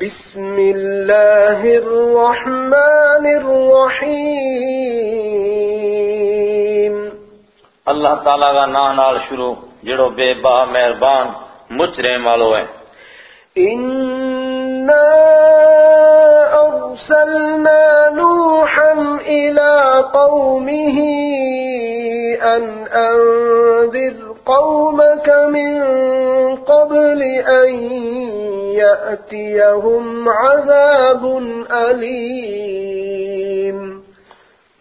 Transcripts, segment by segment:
بسم الله الرحمن الرحيم. اللہ تعالیٰ کا نام نال شروع جڑو بے بہا مہربان مچ رحم والو ہے۔ إنا أرسلنا نوحا إلى قومه أن أنذر قومك من قبل أن يأتيهم عذاب أليم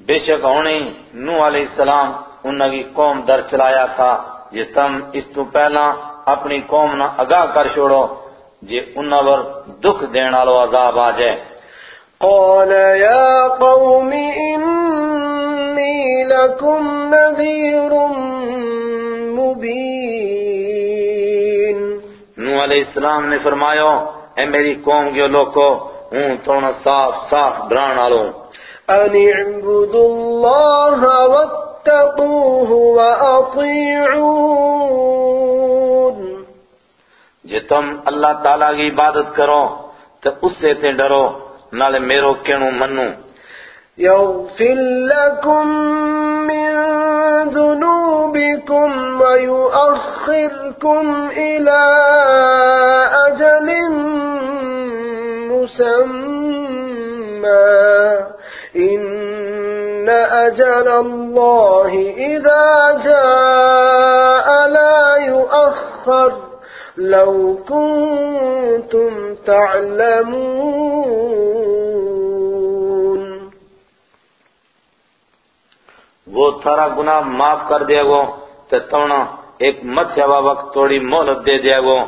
بے شک ہونے نو علیہ السلام انہاں کی قوم در چلایا تھا۔ یہ تم اس تو پہلا اپنی قوم نہ اگاہ کر چھوڑو جے انہاں ور دکھ دین والو عذاب آ جائے۔ قال يا قوم إني لكم نذير مبين نو علیہ السلام نے فرمایا اے میری قوم کے لوگو ہوں تونا صاف صاف بران والو أن اعبدوا الله واتقوه وأطيعون جے تم اللہ تعالیٰ کی عبادت کرو تو اس سے تے ڈرو نالے میرو کینو منو يغفر لكم من ذنوبكم ويؤخركم إلى أجل مسمى. إن أجل الله إذا جاء لا يؤخر. لو كنتم تعلمون. وہ تھارا گناہ معاف کر دے گو تے تونا ایک متھیا وا وقت تھوڑی مہلت دے دے گو۔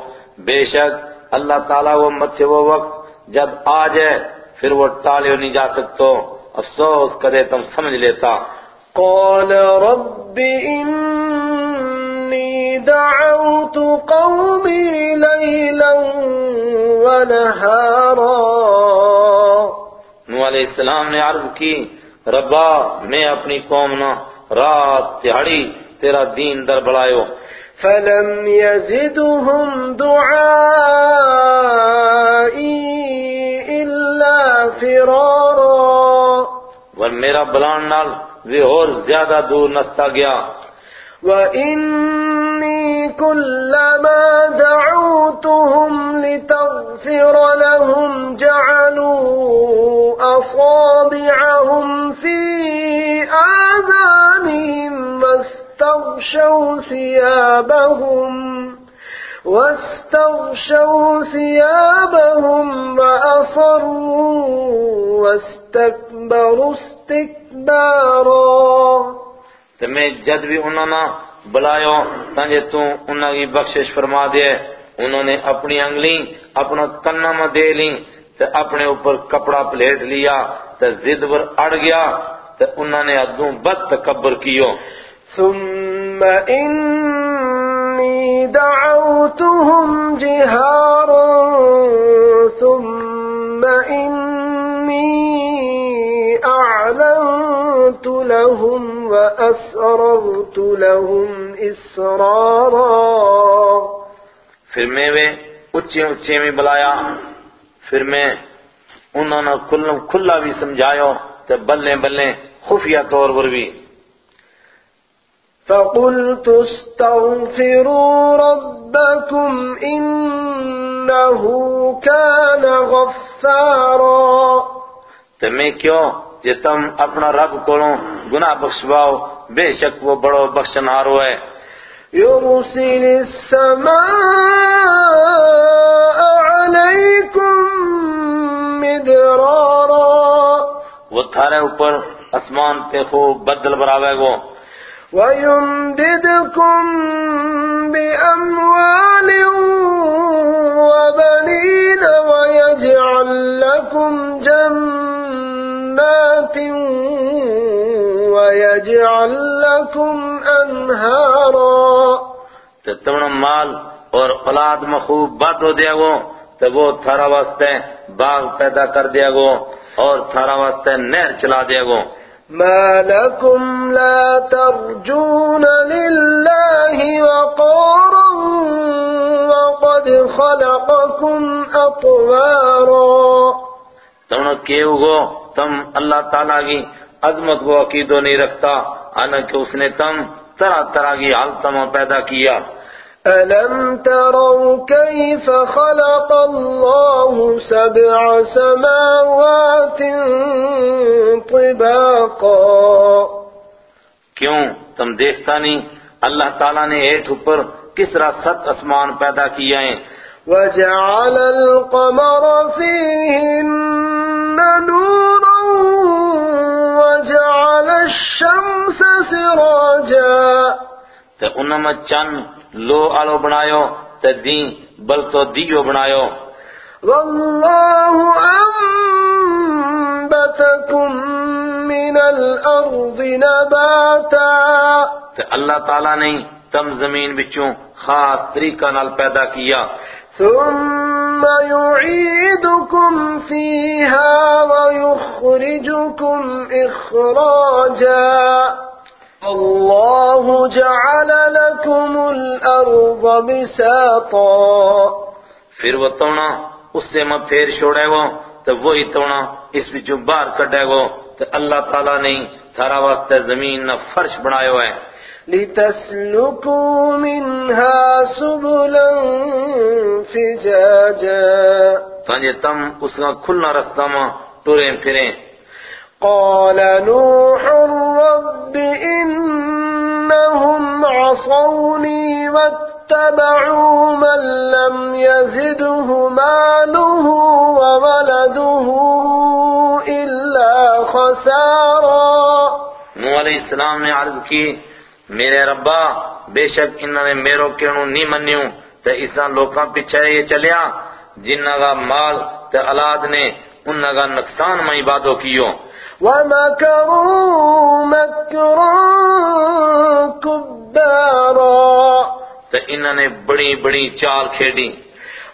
بے شک اللہ تعالیٰ وہ متھے وہ وقت جب آ جائے پھر وہ ٹالے نہیں جا سکتو۔ افسوس کرے تم سمجھ لیتا۔ قال رب إني دعوت قومي ليلا ونهارا۔ نو علیہ السلام نے عرض کی ربا میں اپنی قوم نہ رات تہاڑی تیرا دین در بڑھایو فلم يزدهم دعائي إلا فرارا۔ ور میرا بلان نال وہ اور زیادہ دور نستا گیا۔ وإني كلما دعوتهم لتغفر لهم جعلوا أصابعهم في آذانهم واستغشوا ثيابهم واستغشوا ثيابهم وأصروا واستكبروا استكبارا تے میں جد بھی انہوں نے بلایو، تانجے تو انہوں کی بخشش فرما دے۔ انہوں نے اپنی انگلی، اپنا کنہ میں دے لی تے اپنے اوپر کپڑا پلیٹ لیا۔ تے زد پر اڑ گیا۔ تے انہوں نے ادوں بد تکبر کیو۔ ثم إني دعوتهم جهارا۔ ثم إني أعلنت لهم وأسررت لهم إسرارا. پھر میں وہ اچھے اچھے میں بلایا پھر میں انہوں نے کھلا کھلا بھی سمجھایو تے بلے بلے خفیہ طور پر بھی فقلت استغفروا ربكم إنه كان غفارا. تے میں کیوں جے تم اپنا رب کولوں گناہ بخشواؤ بے شک وہ بڑو بخشنہارو ہے يرسل السماء عليكم مدرارا۔ وہ تھارے اوپر اسمان پہ خوب بدل براوے گو۔ ويمددكم بأموال وبنين ويجعل لكم جنات ويجعل لكم أنهارا تے تمنا مال اور اولاد میں خوب بات ہو دیا گو تے وہ تھارا واسطے باغ پیدا کر دیا گو اور تھارا واسطے نہر چلا دیا گو۔ ما لكم لا ترجون لله وقارا وقد خلقكم أطوارا۔ کہ گو تم اللہ تعالیٰ کی عظمت کو عقیدو نہیں رکھتا حالانکہ اس نے تم طرح طرح کی حالتوں پیدا کیا۔ ألم تروا كيف خلق الله سبع سماوات طباقا؟ کیوں؟ تم دیکھتا نہیں اللہ تعالیٰ نے ایٹ اوپر کس طرح ست اسمان پیدا کیا ہے وجعل القمر فيهن تے انہاں میں چند لو آلو بنایو تے دین بل تو دیو بنایو۔ والله أنبتكم من الأرض نباتا۔ تے اللہ تعالیٰ نے تم زمین بچوں خاص طریقہ نال پیدا کیا۔ ثم يعيدكم فيها ويخرجكم إخراجا۔ الله جعل لكم الأرض بساطا پھر وہ تونا اس سے میں پھیر چھوڑے گو تو وہی تونا اس بچوں باہر کٹے گو تو اللہ تعالیٰ نے تھارا واسطے زمین نہ فرش بنایو ہے لتسلكوا منها سبلا فجاجا۔ تانجے تم اس کا کھلنا رستہ ماں ٹوریں پھریں قال نوح رب إنهم عصوني واتبعوا من لم يزده ماله وولده إلا خسارا. نو علیہ السلام نے عرض کی، میرے ربا، بے شک انہوں نے میرو کہنو نہیں منیوں؟ تے اساں لوکاں پیچھے یہ چلیا جنہ کا مال تے اولاد نے انہاں کا نقصان میں عبادو کیو ومكروا مكرا كبارا. انہوں نے بڑی بڑی چال کھیڑی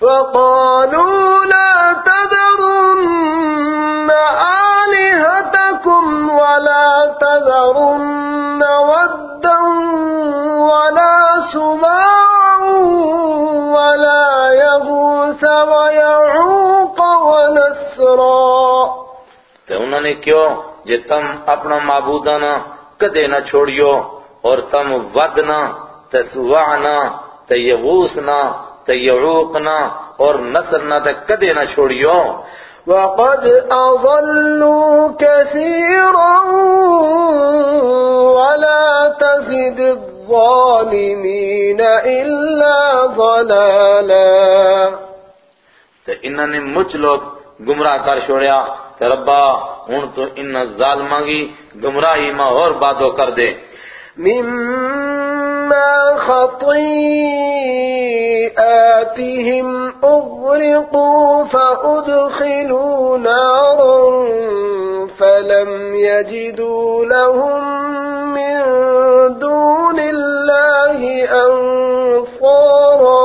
وقالوا لا تذرن آلهتكم ولا تذرن ودا ولا سواعا ولا يغوث ويعوق ونسرا. تے انہوں نے کیوں جے تم اپنا معبودہ نہ کدے نہ چھوڑیو اور تم ود نہ تے سواع نہ تے یغوس نہ تے یعوق نہ اور نصر نہ تے کدے نہ چھوڑیو۔ وقد أضلوا كثيرا ولا تزد الظالمين إلا ضلالا۔ تے انہوں نے مجھ لوگ گمراہ کر چھوڑیا۔ تے ربا ہن تو ان ظالماں کی گمراہی میں اور بادو کر دے۔ مما خطيئاتهم أغرقوا فأدخلوا نارا فلم يجدوا لهم من دون الله أنصارا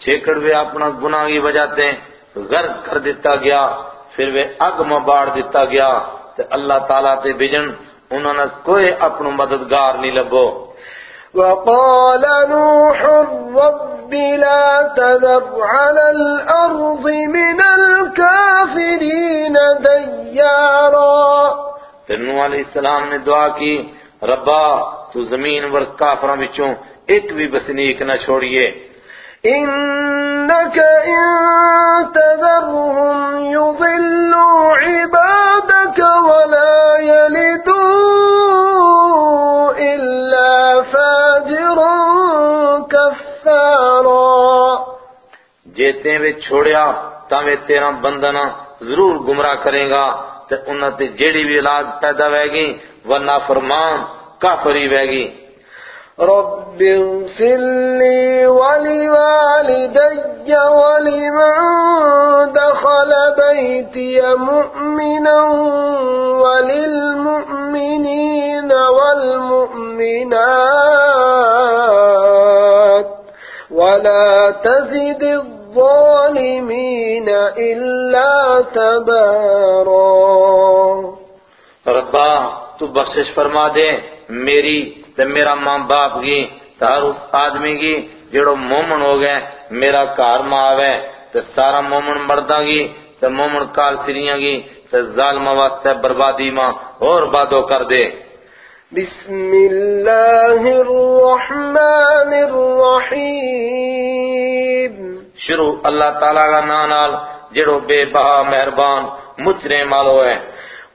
چھیکڑ وہ اپنا گناہ کی وجہ سے غرق کر دیتا گیا۔ پھر وہ اگ میں باڑ دیتا گیا تے اللہ تعالیٰ تے بجن انہوں نے کوئی اپنو مددگار نہیں لبو۔ وقال نوح رب لا تذر على الأرض من الكافرين ديارا۔ پھر نوح علیہ السلام نے دعا کی ربا تو زمین ور کافروں بچوں ایک بھی بسنیک نہ چھوڑیے۔ إنك إن تذرهم يضلوا عبادك ولا يلدوا إلا فاجرا كفارا. جیتے وے چھوڑیا تاوے تیرا بندنا ضرور گمراہ کرے گا، تے انہاں تے جیڑی بھی اولاد پیدا ہوئے گی، وہ نافرمان کافری ہوئے گی۔ رب اغفر لي ولوالدي ولمن دخل بيتي مؤمنا وللمؤمنين والمؤمنات ولا تزد الظالمين إلا تبارا ربا، تو بخشش فرما دے، میری تے میرا ماں باپ کی تے ہر اس آدمی کی جڑو مومن ہو گئے میرا کار ماں آوے تے سارا مومن مردہ کی تے مومن کال سریاں گی تے ظالمہ واسطے بربادی ماں اور بادو کر دے۔ بسم الله الرحمن الرحيم شروع اللہ تعالیٰ کا نام نال جڑو بے بہا مہربان مچرے مالو ہے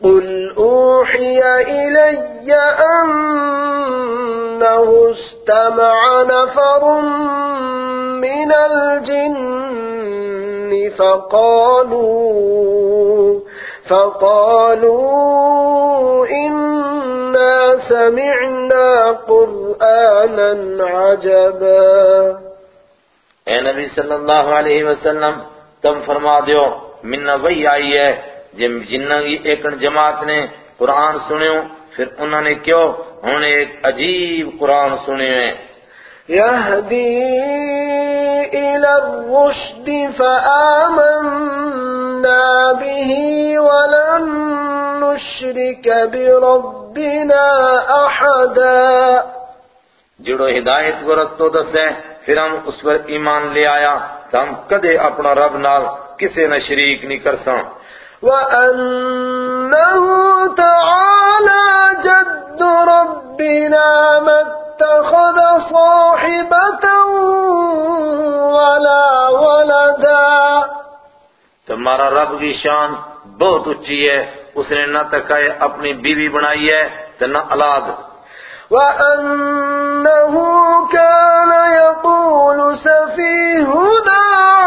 قل أوحي إلي أنه استمع نفر من الجن فقالوا فقالوا إنا سمعنا قرآنا عجبا۔ اے نبی صلی اللہ علیہ وسلم، تم فرما دیو منہ وہی آئی ہے جب جنہ کی ایک جماعت نے قرآن سنیو پھر انہوں نے کیوں انہوں نے ایک عجیب قرآن سنے ہیں يهدي إلى الرشد فآمنا به ولن نشرك بربنا أحدا جڑو ہدایت کو رستو دس ہے پھر ہم اس پر ایمان لے آیا تو ہم کدے اپنا رب نال کسے نہ شریک نہیں کر ساں۔ وأنه تعالى جد ربنا ما اتخذ صاحبة ولا ولدا تمہارا رب کی شان بہت اچھی ہے اس نے نہ تکائے اپنی بیوی بنائی ہے تو نہ اولاد۔ وأنه كان يقول سفيهنا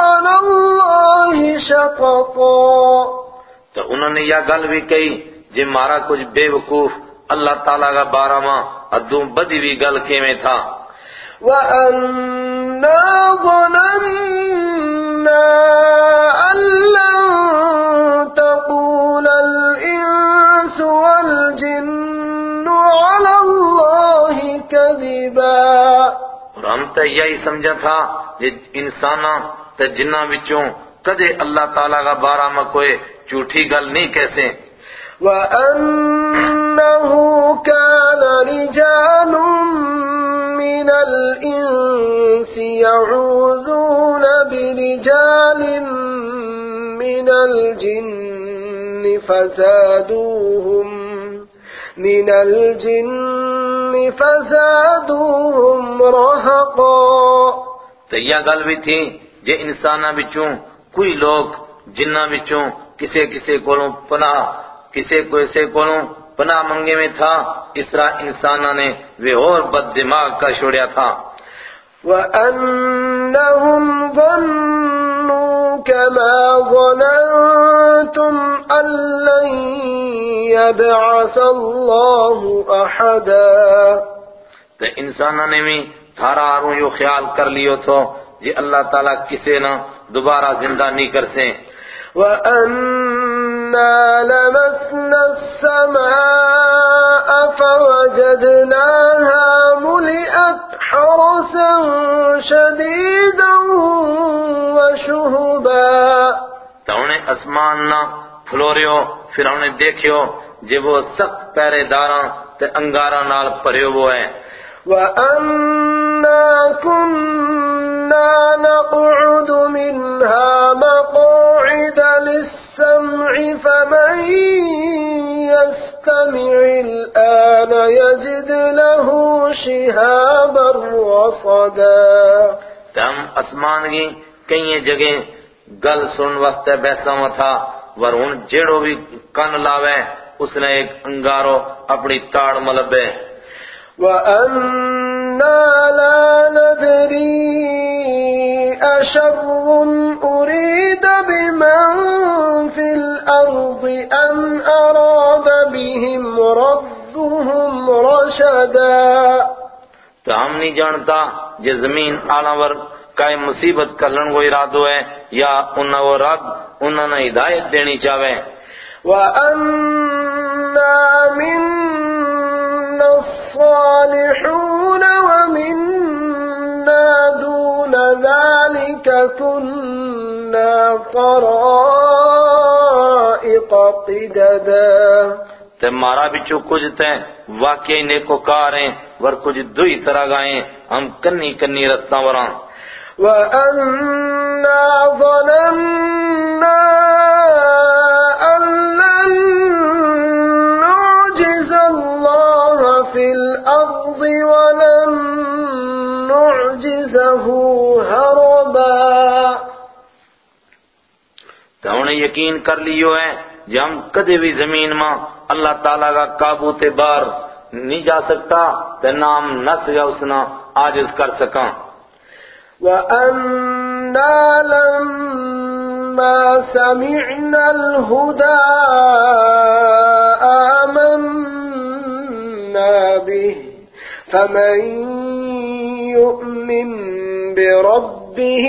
على الله شططا تو انہوں نے یہ گل بھی کہی جی مارا کچھ بے وقوف اللہ تعالیٰ کا بارہ ماں ادوں بدی بھی گل کے میں تھا۔ وأنا ظننا أن لن تقول الإنس والجن على الله كذبا۔ اور ہم تو یہی سمجھا تھا جی انساناں تے جنہ وچوں کدے اللہ تعالیٰ کا بارہ میں کوئی جھوٹھی گل نہیں کیسے وأنه كان رجال من الإنس يعوذون برجال من الجن فزادوهم من الجن فزادوهم رهقا۔ تو یہ گل بھی تھی جے انساناں وچوں کوئی لوگ جنہ وچوں کسے کسے کولوں پناہ کسے کسے کولوں پناہ منگے میں تھا۔ اس طرح انساناں نے وہ اور بد دماغ کا چھوڑیا تھا۔ وأنهم ظنوا كما ظننتم أن لن يبعث الله أحدا۔ تو انساناں نے بھی تھارا آروں یو خیال کر لیو تو جی اللہ تعالیٰ کسے نہ دوبارہ زندہ نہیں کر سیں وأنا لمسنا السماء فوجدناها ملئت حرسا شديدا وشهبا انہیں اسمان نہ فلوریو پھر انہیں دیکھیو جے وہ سخت پہرے داراں تے انگاراں نال پریو وہ ہے۔ وأنا كنا نقعد منها مقاعد للسمع فمن يستمع الآن يجد له شهابا رصدا ہم اسمان کی کئی جگہ گل سن واسطے بیسا ہوا تھا ور ہن جیڑو بھی کن لاوے اس نے ایک انگارو اپنی تاڑ ملبے۔ وأنا لا ندري أشر أريد بمن في الأرض أم أراد بهم ربهم رشدا تو ہم نہیں جانتا جے زمین آلاور کائے مصیبت کرن کو ارادو ہے یا انہا وہ رب انہا نے ہدایت دینی چاہوے۔ وأنا منا الصالحون ومنا دون ذلك كنا طرائق قددا تے مارا بچو کچھ تے واقعی نیکوکار ہیں ور کچھ دوئی طرح گائیں ہم کنی کنی رستہ وراں۔ وأنا ظننا تو انہیں یقین کر لیو ہے جب ہم کدے بھی زمین ماں اللہ تعالیٰ کا قابو تے بار نہیں جا سکتا تو نام نس یا اسنا عاجز کر سکاں۔ وَأَنَّا لَمَّا سَمِعْنَا الْهُدَى آمَنَّا بِهِ فَمَن يُؤْمِن بِرَبِّهِ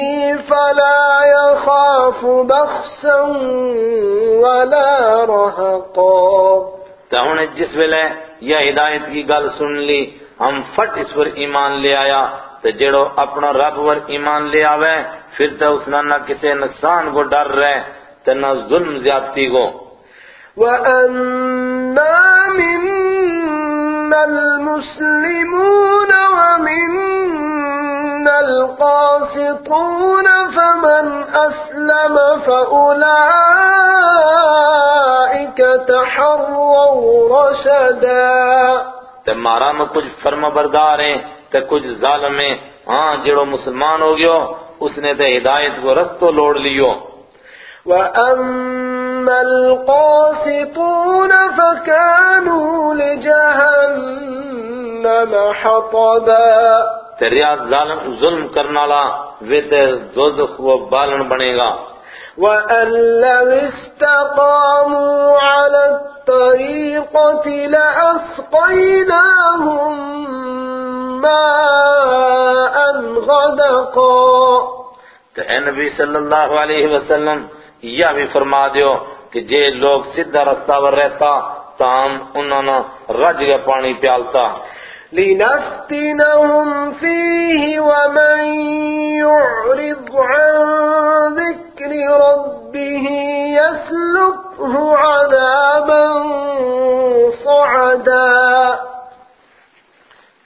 فَلَا يَخَافُ بَخْسًا وَلَا رَهَقًا تو انہیں جس ویلے یہ ہدایت کی گل سن لی ہم فٹ اس پر ایمان لے آیا۔ تو جڑو اپنا رب ور ایمان لے آوے پھر تو اس نہ نہ کسی نقصان کو ڈر رہے تو نہ ظلم زیادتی کو۔ وَأَنَّا مِنَّا الْمُسْلِمُونَ وَمِنَّا الْقَاسِطُونَ فَمَنْ أَسْلَمَ فَأُولَئِكَ تَحَرَّوْا رَشَدًا تو مارا میں کچھ فرما بردار ہیں تو کچھ ظالم ہیں۔ ہاں جڑو مسلمان ہو گیو اس نے تو ہدایت کو رستو لوڑ لیو وَأَمَّا الْقَاسِطُونَ فَكَانُوا لِجَهَنَّمَ حَطَبًا ظالم ظلم کرنا لا وہ تے دوزخ وہ بالن بنے گا۔ وَأَن لَّوِ اسْتَقَامُوا عَلَى الطَّرِيقَةِ لَأَسْقَيْنَاهُم مَّاءً غَدَقًا۔ تو اے نبی صلی اللہ علیہ وسلم یہ بھی فرما دیو کہ جے لوگ سیدھا رستہ پر رہتا تو ہم انہوں نے رج کے پانی پیالتا۔ لنفتنهم فيه ومن يعرض عن ذكر ربه يسلكه عذابا صعدا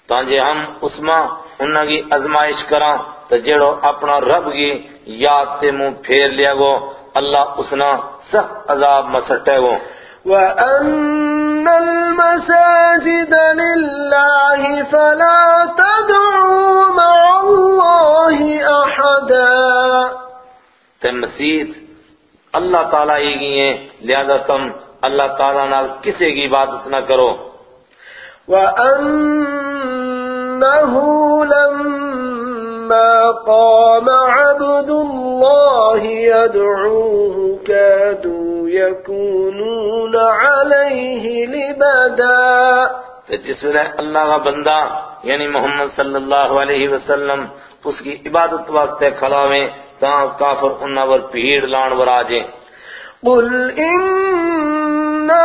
تانجے ہم اس ماں انہاں کی ازمائش کراں تو جڑو اپنا رب کی یاد تے منہ پھیر لیا گو اللہ اسنا سخت عذاب مسٹے گو۔ وأن المساجد لله فلا تدعوا مع الله أحدا تے مسیح اللہ تعالیٰ ہی کی ہیں لہذا تم اللہ تعالیٰ نال کسی کی عبادت نہ کرو۔ وأنه لما قام عبد الله يدعوه كادوا يكونون عليه لبدا تو جس ویلے اللہ کا بندہ یعنی محمد صلی اللہ علیہ وسلم اس کی عبادت واسطے کھلاویں تاں کافر انہاں پر بھیڑ لان ور آجیں قل إنما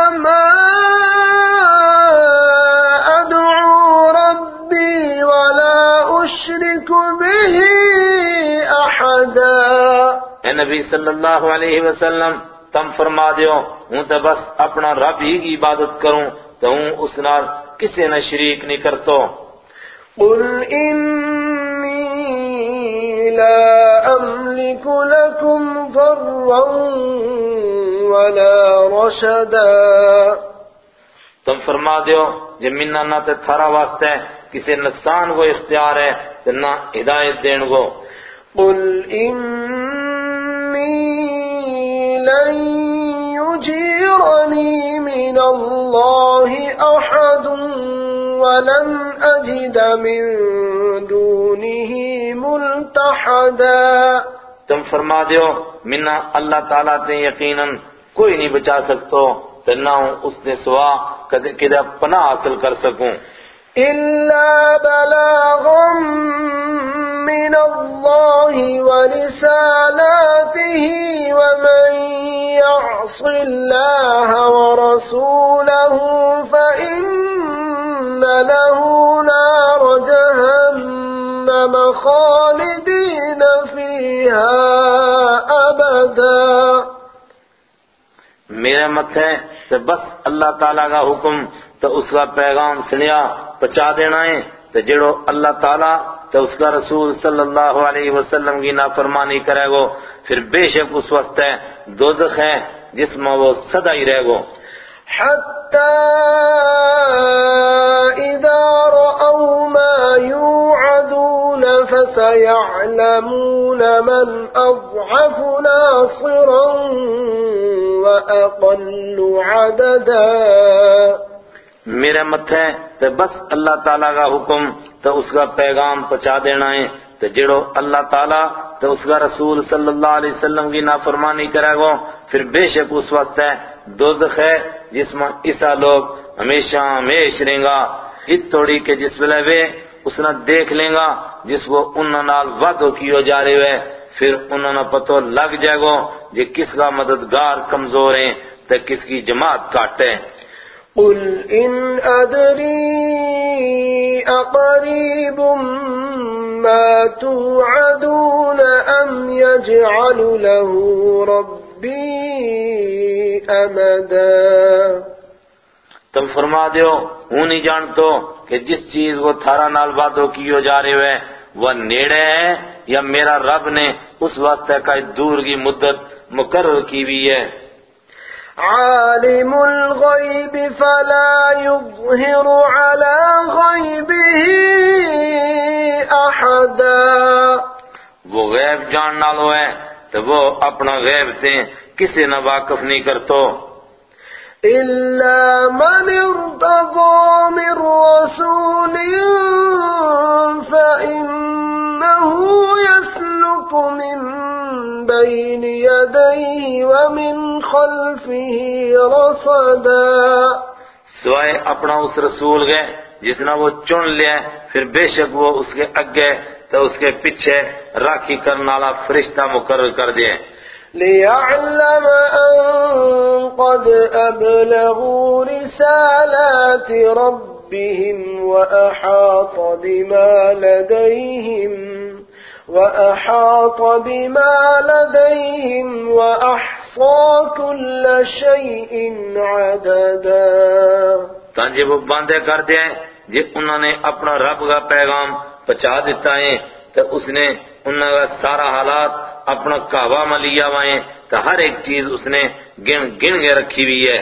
أدعو ربي ولا أشرك به أحدا اے نبی صلی اللہ علیہ وسلم تم فرما دیو ہوں تو بس اپنا رب ہی کی عبادت کروں تو ہوں اس نال کسی نہ شریک نہیں کرتو۔ قل إني لا أملك لكم ضرا ولا رشدا۔ تم فرما دیو جب منا نہ تے تھارا واسطے کسی نقصان کو اختیار ہے تو نہ ہدایت دین کو قل إني لن يجيرني من الله أحد ولن أجد من دونه ملتحدا. تم فرما دیو منا اللہ تعالیٰ تے یقیناً کوئی نہیں بچا سکتو تو نہ ہوں اس نے سوا کدے پناہ حاصل کر سکوں۔ إلا بلاغا من الله ورسالاته ومن يعص الله ورسوله فإن له نار جهنم خالدين فيها أبدا. میرے متھے تو بس اللہ تعالیٰ کا حکم تو اس کا پیغام سنیا، پچا دینا ہے تو جڑو اللہ تعالیٰ تو اس کا رسول صلی اللہ علیہ وسلم کی نافرمانی کرے گو پھر بے شک اس وقت ہے دوزخ ہے جس میں وہ سدا ہی رہ گو۔ حتى إذا رأوا ما يوعدون فسيعلمون من أضعف ناصرا وأقل عددا۔ میرے متھے تے بس اللہ تعالیٰ کا حکم تو اس کا پیغام پہنچا دینا ہے۔ تو جڑو اللہ تعالیٰ تو اس کا رسول صلی اللہ علیہ وسلم کی نافرمانی کرے گو پھر بے شک اس وقت ہے دوزخ ہے جس میں عیسیٰ لوگ ہمیشہ ہمیش رہیں گا۔ ات توڑی کے جس ویلے وے اس نے دیکھ لیں گا، جس کو انہوں نال وعدو کیو جا رہے ہوئے پھر انہوں نے پتو لگ جائے گو جی کس کا مددگار کمزور ہیں تو کس کی جماعت کاٹے۔ قل إن أدري أقريب ما توعدون أم يجعل له ربي أمدا تم فرما دیو ہوں نہیں جانتو کہ جس چیز وہ تھارا نال وعدو کیو جا رہے ہوئے، وہ نیڑے ہے یا میرا رب نے اس وقت کا دور کی مدت مقرر کی ہوئی ہے؟ عالم الغيب فلا يظهر على غيبه أحدا. وہ غیب جان نالو ہے تو وہ اپنا غیب سے کسی نہ واقف نہیں کرتو۔ إلا من ارتضى من رسول فإنه يسلك من بين يديه ومن خلفه رصدا سوائے اپنا اس رسول گئے جس نے وہ چن لیا پھر بے شک وہ اس کے اگے تو اس کے پیچھے راکھی کرنے والا فرشتہ مقرر کر دیا ليعلم أن قد أبلغوا رسالات ربهم وأحاط بما لديهم وأحاط بما لديهم وأحصى كل شيء عددا تانجے وہ باندھے کر دیں جی انہوں نے اپنا رب کا پیغام پہنچا دیتا ہے تو اس نے انہوں کا سارا حالات اپنا کعبہ میں لیا ہوا تو ہر ایک چیز اس نے گن گن کے رکھی ہوئی ہے۔